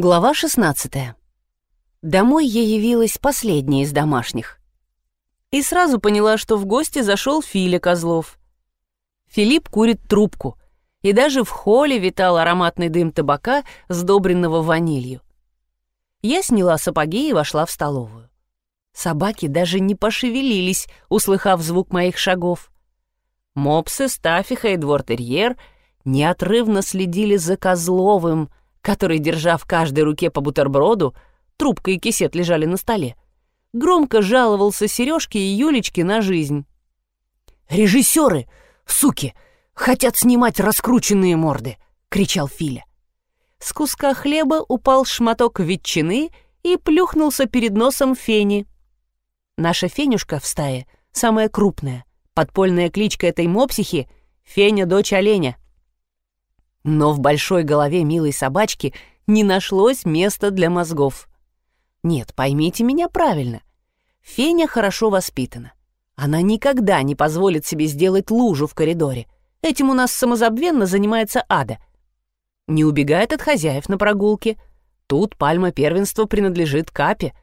Глава 16. Домой я явилась последняя из домашних. И сразу поняла, что в гости зашел Филя Козлов. Филипп курит трубку, и даже в холле витал ароматный дым табака, сдобренного ванилью. Я сняла сапоги и вошла в столовую. Собаки даже не пошевелились, услыхав звук моих шагов. Мопсы, Стафиха и Двортерьер неотрывно следили за Козловым — который, держа в каждой руке по бутерброду, трубка и кисет лежали на столе, громко жаловался Сережке и Юлечке на жизнь. «Режиссеры, суки, хотят снимать раскрученные морды!» — кричал Филя. С куска хлеба упал шматок ветчины и плюхнулся перед носом Фени. Наша Фенюшка в стае самая крупная, подпольная кличка этой мопсихи — Феня, дочь оленя — но в большой голове милой собачки не нашлось места для мозгов. Нет, поймите меня правильно. Феня хорошо воспитана. Она никогда не позволит себе сделать лужу в коридоре. Этим у нас самозабвенно занимается Ада. Не убегает от хозяев на прогулке. Тут пальма первенства принадлежит Капе.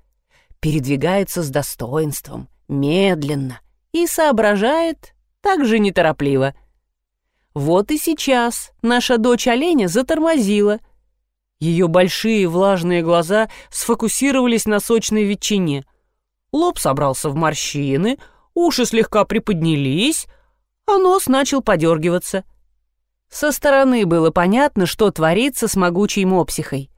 Передвигается с достоинством, медленно и соображает так же неторопливо — вот и сейчас наша дочь оленя затормозила. Ее большие влажные глаза сфокусировались на сочной ветчине. Лоб собрался в морщины, уши слегка приподнялись, а нос начал подергиваться. Со стороны было понятно, что творится с могучей мопсихой.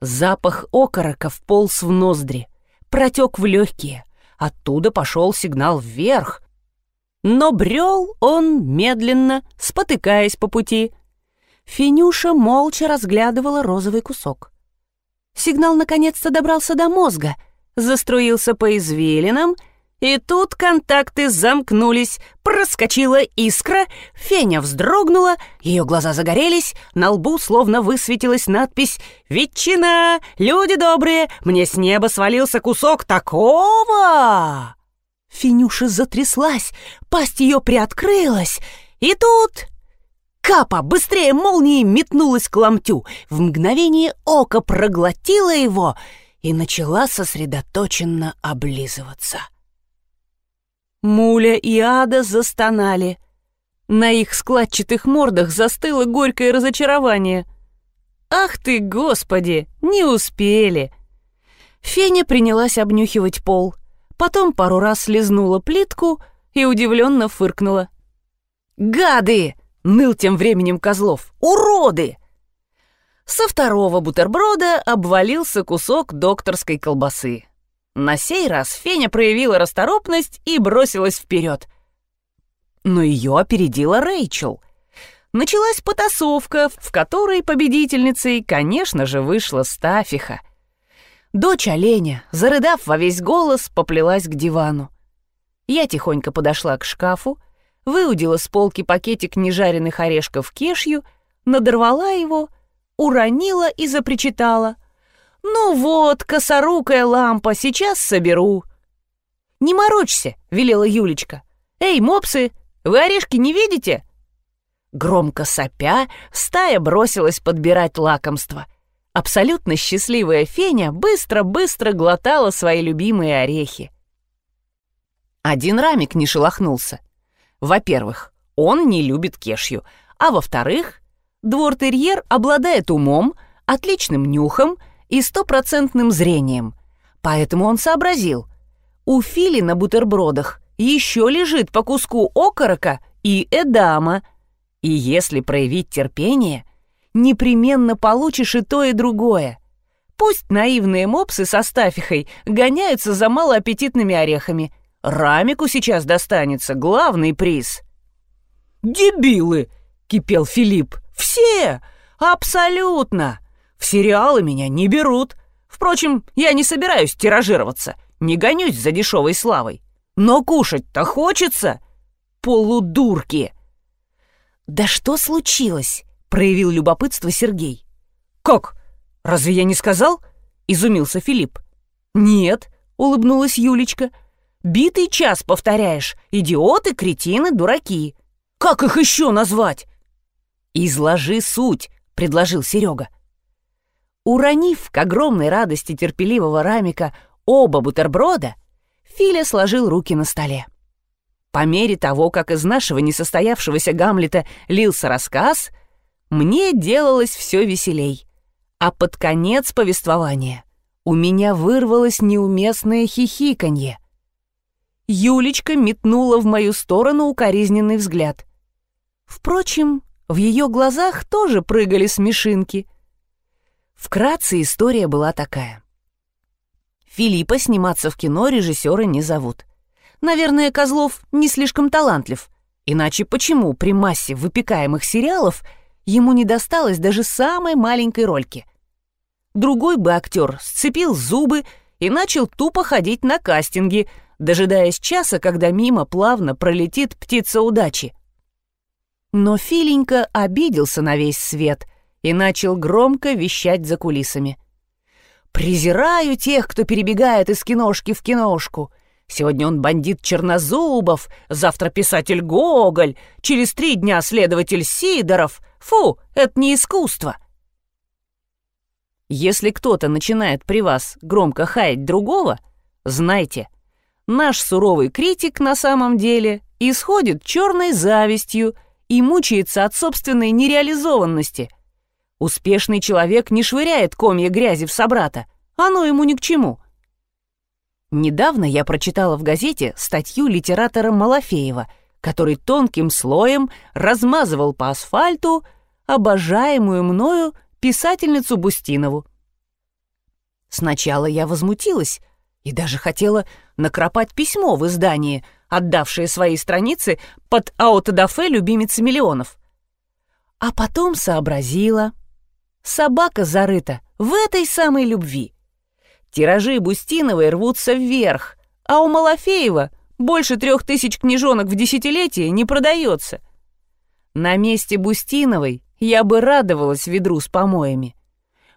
Запах окорока вполз в ноздри, протек в легкие. Оттуда пошел сигнал вверх, но брел он медленно, спотыкаясь по пути. Финюша молча разглядывала розовый кусок. Сигнал наконец-то добрался до мозга, заструился по извилинам, и тут контакты замкнулись, проскочила искра, Феня вздрогнула, ее глаза загорелись, на лбу словно высветилась надпись «Ветчина! Люди добрые! Мне с неба свалился кусок такого!» Финюша затряслась, пасть ее приоткрылась, и тут... Капа быстрее молнии метнулась к ломтю, в мгновение ока проглотила его и начала сосредоточенно облизываться. Муля и Ада застонали. На их складчатых мордах застыло горькое разочарование. «Ах ты, Господи, не успели!» Феня принялась обнюхивать пол — потом пару раз слезнула плитку и удивленно фыркнула. «Гады!» — ныл тем временем Козлов. «Уроды!» Со второго бутерброда обвалился кусок докторской колбасы. На сей раз Феня проявила расторопность и бросилась вперед. Но ее опередила Рэйчел. Началась потасовка, в которой победительницей, конечно же, вышла Стафиха — Дочь оленя, зарыдав во весь голос, поплелась к дивану. Я тихонько подошла к шкафу, выудила с полки пакетик нежаренных орешков кешью, надорвала его, уронила и запричитала. «Ну вот, косорукая лампа, сейчас соберу». «Не морочься», — велела Юлечка. «Эй, мопсы, вы орешки не видите?» Громко сопя, стая бросилась подбирать лакомство — Абсолютно счастливая Феня быстро-быстро глотала свои любимые орехи. Один рамик не шелохнулся. Во-первых, он не любит кешью, а во-вторых, двор-терьер обладает умом, отличным нюхом и стопроцентным зрением. Поэтому он сообразил. У Фили на бутербродах еще лежит по куску окорока и эдама. И если проявить терпение — непременно получишь и то, и другое. Пусть наивные мопсы со стафихой гоняются за малоаппетитными орехами. Рамику сейчас достанется главный приз. «Дебилы!» — кипел Филипп. «Все! Абсолютно! В сериалы меня не берут. Впрочем, я не собираюсь тиражироваться, не гонюсь за дешевой славой. Но кушать-то хочется! Полудурки!» «Да что случилось?» Проявил любопытство Сергей. «Как? Разве я не сказал?» — изумился Филипп. «Нет», — улыбнулась Юлечка. «Битый час повторяешь. Идиоты, кретины, дураки. Как их еще назвать?» «Изложи суть», — предложил Серега. Уронив к огромной радости терпеливого рамика оба бутерброда, Филя сложил руки на столе. По мере того, как из нашего несостоявшегося Гамлета лился рассказ, мне делалось все веселей. А под конец повествования у меня вырвалось неуместное хихиканье. Юлечка метнула в мою сторону укоризненный взгляд. Впрочем, в ее глазах тоже прыгали смешинки. Вкратце история была такая. Филиппа сниматься в кино режиссеры не зовут. Наверное, Козлов не слишком талантлив. Иначе почему при массе выпекаемых сериалов ему не досталось даже самой маленькой рольки? Другой бы актер сцепил зубы и начал тупо ходить на кастинги, дожидаясь часа, когда мимо плавно пролетит птица удачи. Но Филенька обиделся на весь свет и начал громко вещать за кулисами. «Презираю тех, кто перебегает из киношки в киношку. Сегодня он бандит Чернозубов, завтра писатель Гоголь, через три дня следователь Сидоров. Фу, это не искусство!» Если кто-то начинает при вас громко хаять другого, знайте, наш суровый критик на самом деле исходит черной завистью и мучается от собственной нереализованности. Успешный человек не швыряет комья грязи в собрата, оно ему ни к чему. Недавно я прочитала в газете статью литератора Малафеева, который тонким слоем размазывал по асфальту обожаемую мною писательницу Бустинову. Сначала я возмутилась и даже хотела накропать письмо в издании, отдавшее свои страницы под аутодафе любимицы миллионов. А потом сообразила. Собака зарыта в этой самой любви. Тиражи Бустиновой рвутся вверх, а у Малафеева больше трех тысяч книжонок в десятилетие не продается. На месте Бустиновой я бы радовалась ведру с помоями.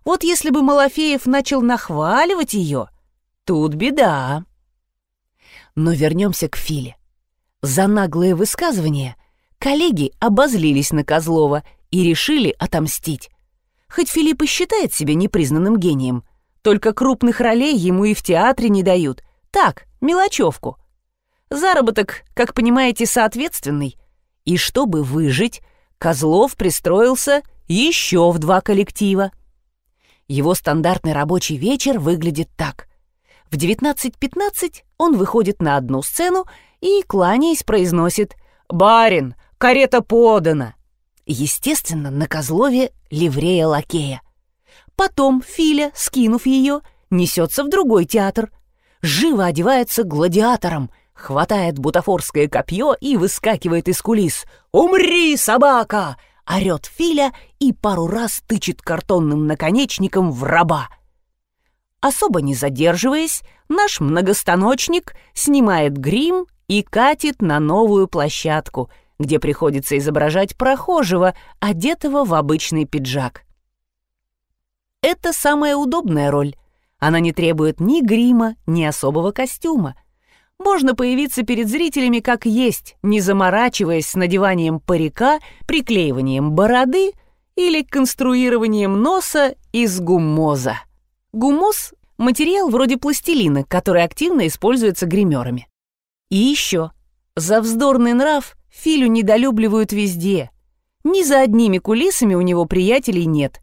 Вот если бы Малафеев начал нахваливать ее, тут беда. Но вернемся к Филе. За наглое высказывание коллеги обозлились на Козлова и решили отомстить. Хоть Филипп и считает себя непризнанным гением, только крупных ролей ему и в театре не дают. Так, мелочевку. Заработок, как понимаете, соответственный. И чтобы выжить, Козлов пристроился еще в два коллектива. Его стандартный рабочий вечер выглядит так. В 19.15 он выходит на одну сцену и, кланяясь, произносит «Барин, карета подана!» Естественно, на Козлове ливрея лакея. Потом Филя, скинув ее, несется в другой театр. Живо одевается гладиатором — хватает бутафорское копье и выскакивает из кулис. «Умри, собака!» — орет Филя и пару раз тычет картонным наконечником в раба. Особо не задерживаясь, наш многостаночник снимает грим и катит на новую площадку, где приходится изображать прохожего, одетого в обычный пиджак. Это самая удобная роль. Она не требует ни грима, ни особого костюма — можно появиться перед зрителями как есть, не заморачиваясь с надеванием парика, приклеиванием бороды или конструированием носа из гумоза. Гумоз — материал вроде пластилина, который активно используется гримерами. И еще, за вздорный нрав Филю недолюбливают везде. Ни за одними кулисами у него приятелей нет.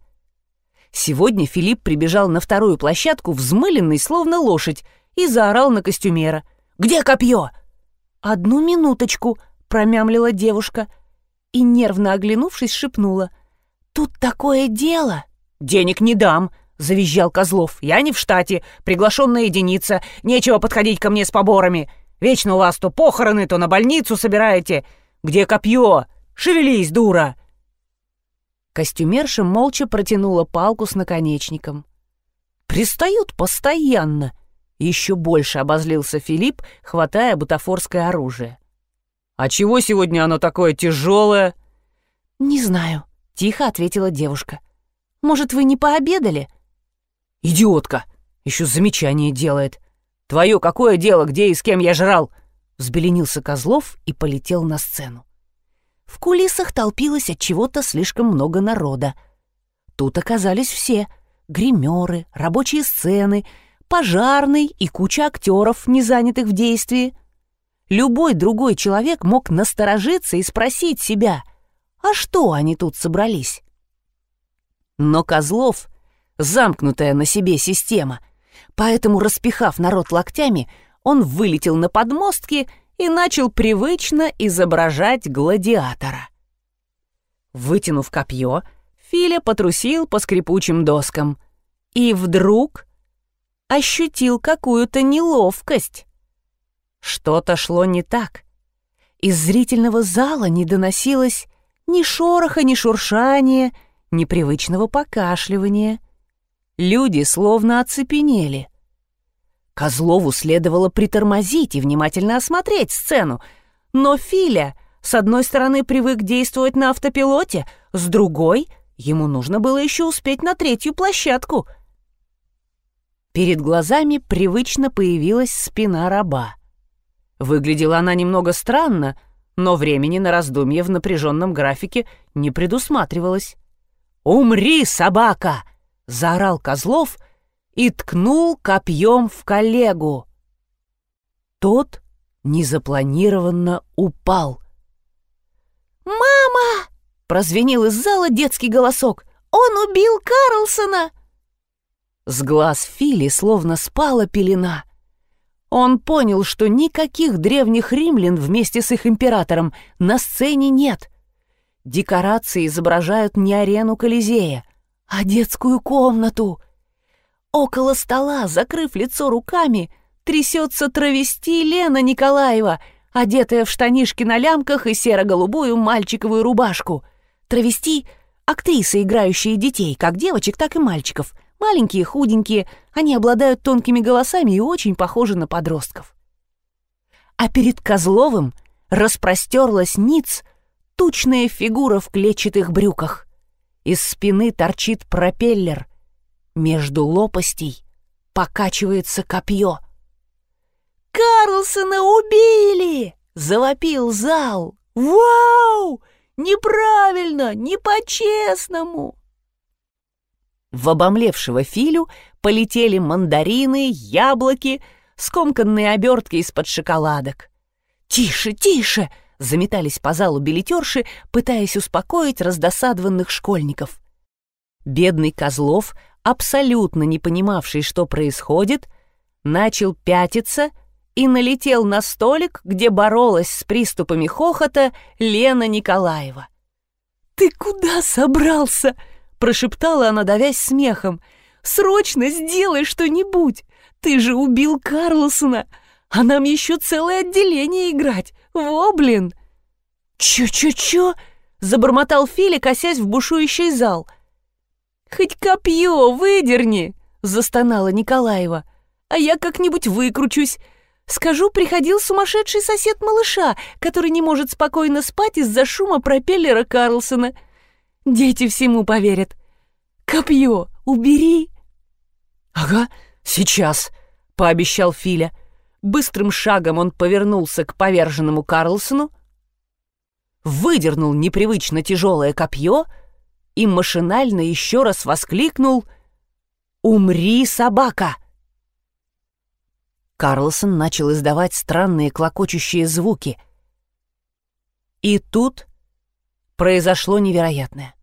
Сегодня Филипп прибежал на вторую площадку, взмыленный, словно лошадь, и заорал на костюмера — где копье?» «Одну минуточку», — промямлила девушка и, нервно оглянувшись, шепнула. «Тут такое дело!» «Денег не дам!» — завизжал Козлов. «Я не в штате, приглашенная единица, нечего подходить ко мне с поборами. Вечно у вас то похороны, то на больницу собираете. Где копье? Шевелись, дура!» Костюмерша молча протянула палку с наконечником. «Пристают постоянно!» Еще больше обозлился Филипп, хватая бутафорское оружие. «А чего сегодня оно такое тяжелое?» «Не знаю», — тихо ответила девушка. «Может, вы не пообедали?» «Идиотка! Еще замечание делает. Твое какое дело, где и с кем я жрал?» Взбеленился Козлов и полетел на сцену. В кулисах толпилось от чего-то слишком много народа. Тут оказались все — гримеры, рабочие сцены, пожарный и куча актеров, не занятых в действии. Любой другой человек мог насторожиться и спросить себя, а что они тут собрались? Но Козлов — замкнутая на себе система, поэтому, распихав народ локтями, он вылетел на подмостки и начал привычно изображать гладиатора. Вытянув копье, Филя потрусил по скрипучим доскам и вдруг ощутил какую-то неловкость. Что-то шло не так. Из зрительного зала не доносилось ни шороха, ни шуршания, ни привычного покашливания. Люди словно оцепенели. Козлову следовало притормозить и внимательно осмотреть сцену, но Филя с одной стороны привык действовать на автопилоте, с другой ему нужно было еще успеть на третью площадку. Перед глазами привычно появилась спина раба. Выглядела она немного странно, но времени на раздумье в напряженном графике не предусматривалось. «Умри, собака!» — заорал Козлов и ткнул копьем в коллегу. Тот незапланированно упал. «Мама!» — прозвенел из зала детский голосок. «Он убил Карлсона!» С глаз Фили словно спала пелена. Он понял, что никаких древних римлян вместе с их императором на сцене нет. Декорации изображают не арену Колизея, а детскую комнату. Около стола, закрыв лицо руками, трясется травести Лена Николаева, одетая в штанишки на лямках и серо-голубую мальчиковую рубашку. Травести — актрисы, играющие детей, как девочек, так и мальчиков. Маленькие, худенькие, они обладают тонкими голосами и очень похожи на подростков. А перед Козловым распростерлась ниц, тучная фигура в клетчатых брюках. Из спины торчит пропеллер. Между лопастей покачивается копье. «Карлсона убили!» — завопил зал. «Вау! Неправильно, не по-честному!» В обомлевшего Филю полетели мандарины, яблоки, скомканные обертки из-под шоколадок. «Тише, тише!» — заметались по залу билетерши, пытаясь успокоить раздосадованных школьников. Бедный Козлов, абсолютно не понимавший, что происходит, начал пятиться — и налетел на столик, где боролась с приступами хохота Лена Николаева. «Ты куда собрался?» — прошептала она, давясь смехом. «Срочно сделай что-нибудь! Ты же убил Карлсона, а нам еще целое отделение играть! Во, блин!» «Чё-чё-чё?» — забормотал Филя, косясь в бушующий зал. «Хоть копье выдерни!» — застонала Николаева. «А я как-нибудь выкручусь. Скажу, приходил сумасшедший сосед малыша, который не может спокойно спать из-за шума пропеллера Карлсона. Дети всему поверят. Копье убери. Ага, сейчас, пообещал Филя. Быстрым шагом он повернулся к поверженному Карлсону, выдернул непривычно тяжелое копье и машинально еще раз воскликнул «Умри, собака!» Карлсон начал издавать странные клокочущие звуки. И тут произошло невероятное.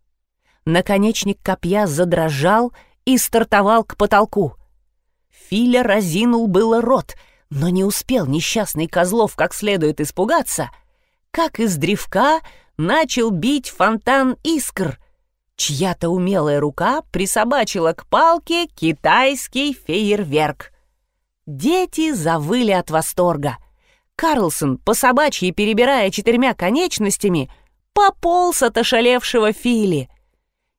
Наконечник копья задрожал и стартовал к потолку. Филя разинул было рот, но не успел несчастный Козлов как следует испугаться, как из древка начал бить фонтан искр. Чья-то умелая рука присобачила к палке китайский фейерверк. Дети завыли от восторга. Карлсон, по собачьи перебирая четырьмя конечностями, пополз от ошалевшего Фили.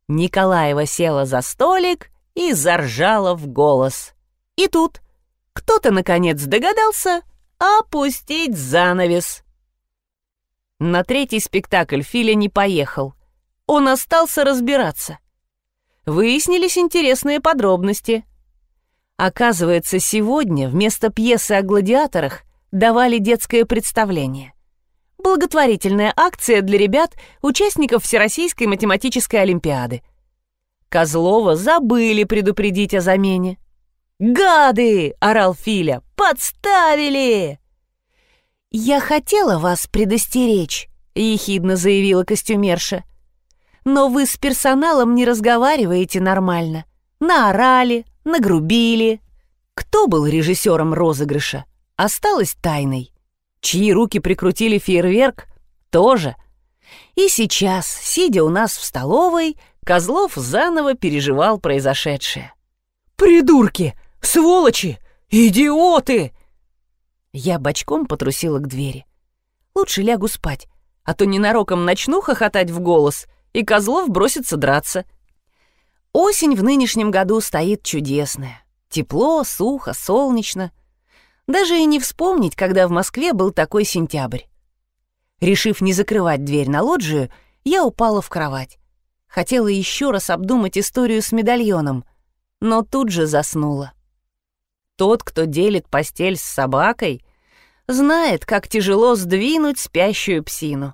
Николаева села за столик и заржала в голос. И тут кто-то, наконец, догадался опустить занавес. На третий спектакль Филя не поехал. Он остался разбираться. Выяснились интересные подробности — Оказывается, сегодня вместо пьесы о гладиаторах давали детское представление. Благотворительная акция для ребят, участников Всероссийской математической олимпиады. Козлова забыли предупредить о замене. «Гады!» — орал Филя. «Подставили!» «Я хотела вас предостеречь», — ехидно заявила костюмерша. «Но вы с персоналом не разговариваете нормально. Наорали, нагрубили». Кто был режиссером розыгрыша? Осталось тайной. Чьи руки прикрутили фейерверк? Тоже. И сейчас, сидя у нас в столовой, Козлов заново переживал произошедшее. «Придурки! Сволочи! Идиоты!» Я бочком потрусила к двери. Лучше лягу спать, а то ненароком начну хохотать в голос, и Козлов бросится драться. Осень в нынешнем году стоит чудесная. Тепло, сухо, солнечно. Даже и не вспомнить, когда в Москве был такой сентябрь. Решив не закрывать дверь на лоджию, я упала в кровать. Хотела еще раз обдумать историю с медальоном, но тут же заснула. Тот, кто делит постель с собакой, знает, как тяжело сдвинуть спящую псину.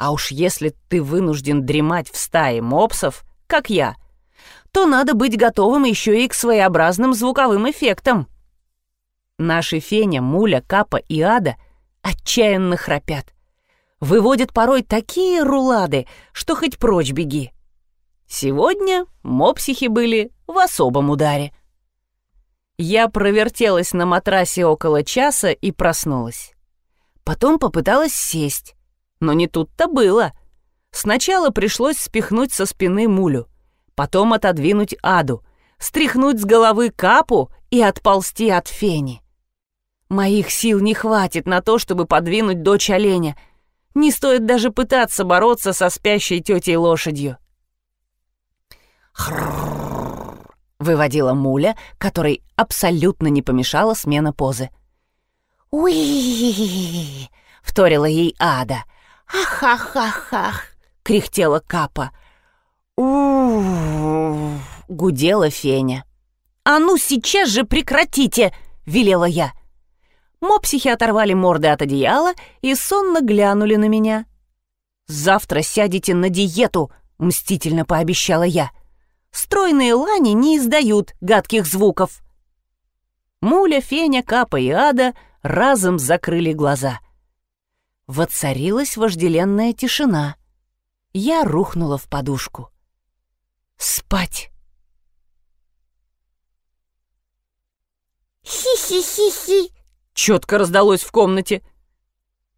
А уж если ты вынужден дремать в стае мопсов, как я, то надо быть готовым еще и к своеобразным звуковым эффектам. Наши Феня, Муля, Капа и Ада отчаянно храпят. Выводят порой такие рулады, что хоть прочь беги. Сегодня мопсихи были в особом ударе. Я провертелась на матрасе около часа и проснулась. Потом попыталась сесть, но не тут-то было. Сначала пришлось спихнуть со спины мулю, потом отодвинуть аду, стряхнуть с головы капу и отползти от фени. Моих сил не хватит на то, чтобы подвинуть дочь оленя. Не стоит даже пытаться бороться со спящей тетей лошадью выводила муля, которой абсолютно не помешала смена позы. «Уи!» — вторила ей Ада. «Ах-ах-ах-ах!» — кряхтела Капа. у гудела Феня. «А ну сейчас же прекратите!» — велела я. Мопсихи оторвали морды от одеяла и сонно глянули на меня. «Завтра сядете на диету!» — мстительно пообещала я. Стройные лани не издают гадких звуков. Муля, Феня, Капа и Ада разом закрыли глаза. Воцарилась вожделенная тишина. Я рухнула в подушку. Спать. «Хи-хи-хи-хи!» — четко раздалось в комнате.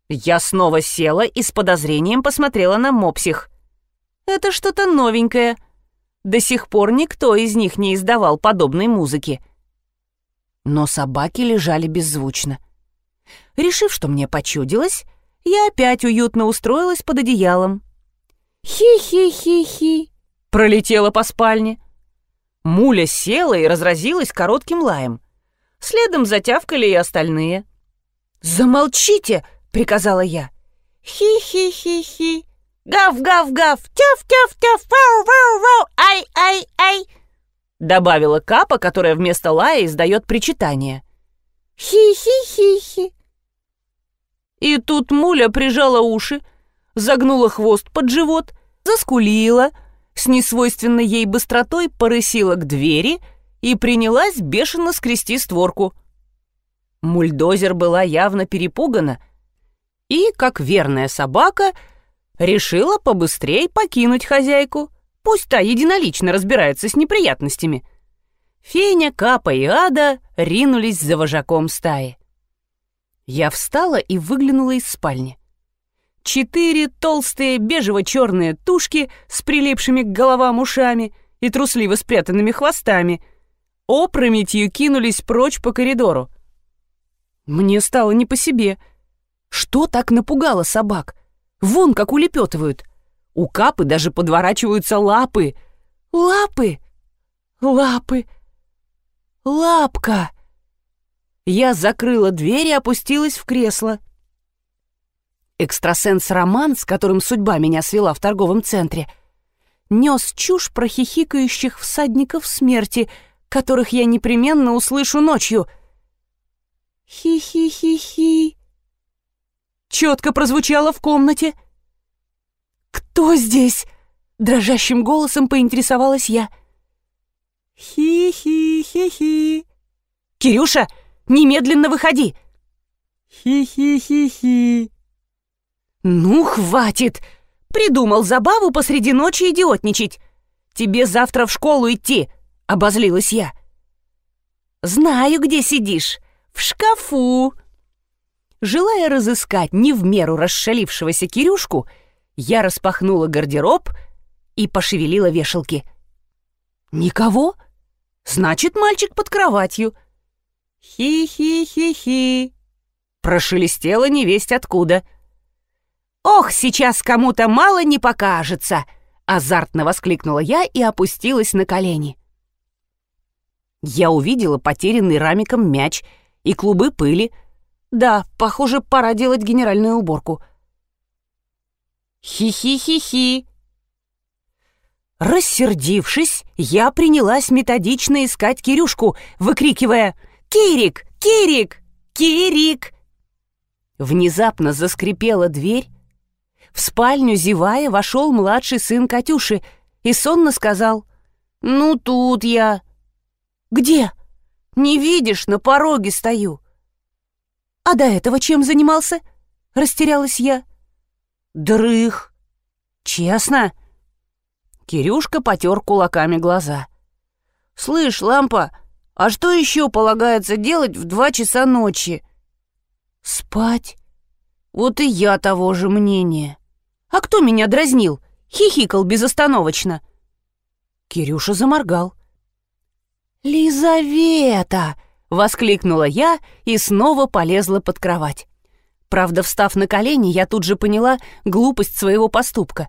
Я снова села и с подозрением посмотрела на мопсих. «Это что-то новенькое», до сих пор никто из них не издавал подобной музыки. Но собаки лежали беззвучно. Решив, что мне почудилось, я опять уютно устроилась под одеялом. «Хи-хи-хи-хи!» пролетела по спальне. Муля села и разразилась коротким лаем. Следом затявкали и остальные. «Замолчите!» — приказала я. «Хи-хи-хи-хи!» Гав-гав-гав, тяв-тяв-тяв, вау-вау-вау, ай-ай-ай!» Добавила Капа, которая вместо лая издает причитание. «Хи-хи-хи-хи!» И тут Муля прижала уши, загнула хвост под живот, заскулила, с несвойственной ей быстротой порысила к двери и принялась бешено скрести створку. Мульдозер была явно перепугана и, как верная собака, — решила побыстрее покинуть хозяйку. Пусть та единолично разбирается с неприятностями. Феня, Капа и Ада ринулись за вожаком стаи. Я встала и выглянула из спальни. Четыре толстые бежево-черные тушки с прилипшими к головам ушами и трусливо спрятанными хвостами опрометью кинулись прочь по коридору. Мне стало не по себе. Что так напугало собак? Вон как улепетывают. У капы даже подворачиваются лапы. Лапы! Лапы! Лапка! Я закрыла дверь и опустилась в кресло. Экстрасенс Роман, с которым судьба меня свела в торговом центре, нес чушь про хихикающих всадников смерти, которых я непременно услышу ночью. Хи-хи-хи-хи четко прозвучало в комнате. «Кто здесь?» — дрожащим голосом поинтересовалась я. Хи-хи-хи-хи. «Кирюша, немедленно выходи!» Хи-хи-хи-хи. «Ну, хватит! Придумал забаву посреди ночи идиотничать. Тебе завтра в школу идти!» — обозлилась я. «Знаю, где сидишь. В шкафу!» Желая разыскать не в меру расшалившегося Кирюшку, я распахнула гардероб и пошевелила вешалки. «Никого? Значит, мальчик под кроватью». «Хи-хи-хи-хи!» Прошелестело невесть откуда. «Ох, сейчас кому-то мало не покажется!» Азартно воскликнула я и опустилась на колени. Я увидела потерянный рамиком мяч и клубы пыли. Да, похоже, пора делать генеральную уборку. Хи-хи-хи-хи. Рассердившись, я принялась методично искать Кирюшку, выкрикивая «Кирик! Кирик! Кирик!». Внезапно заскрипела дверь. В спальню, зевая, вошел младший сын Катюши и сонно сказал «Ну тут я». «Где?» «Не видишь, на пороге стою». «А до этого чем занимался?» — растерялась я. «Дрых». «Честно?» Кирюшка потер кулаками глаза. «Слышь, лампа, а что еще полагается делать в два часа ночи?» «Спать?» «Вот и я того же мнения». «А кто меня дразнил?» Хихикал безостановочно. Кирюша заморгал. «Лизавета!» — воскликнула я и снова полезла под кровать. Правда, встав на колени, я тут же поняла глупость своего поступка.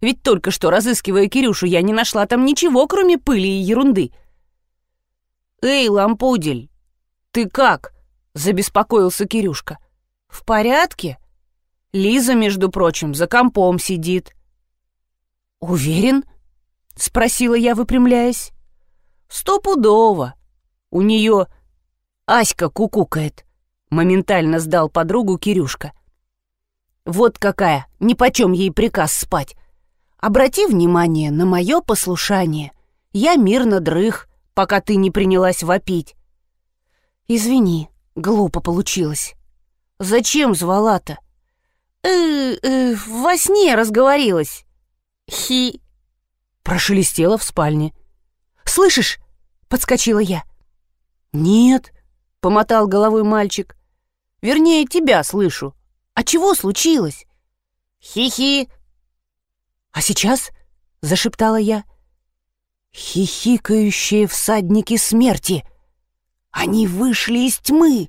Ведь только что, разыскивая Кирюшу, я не нашла там ничего, кроме пыли и ерунды. «Эй, лампудель, ты как?» — забеспокоился Кирюшка. «В порядке?» Лиза, между прочим, за компом сидит. «Уверен?» — спросила я, выпрямляясь. Стопудово. У нее Аська кукукает. Моментально сдал подругу Кирюшка. Вот какая, нипочем ей приказ спать. Обрати внимание на мое послушание. Я мирно дрых, пока ты не принялась вопить. Извини, глупо получилось. Зачем звала-то? Э, э, во сне разговорилась. Хи. Прошелестела в спальне. Слышишь?» — подскочила я. «Нет», — помотал головой мальчик. «Вернее, тебя слышу. А чего случилось?» «Хи-хи». «А сейчас?» — зашептала я. «Хихикающие всадники смерти! Они вышли из тьмы!»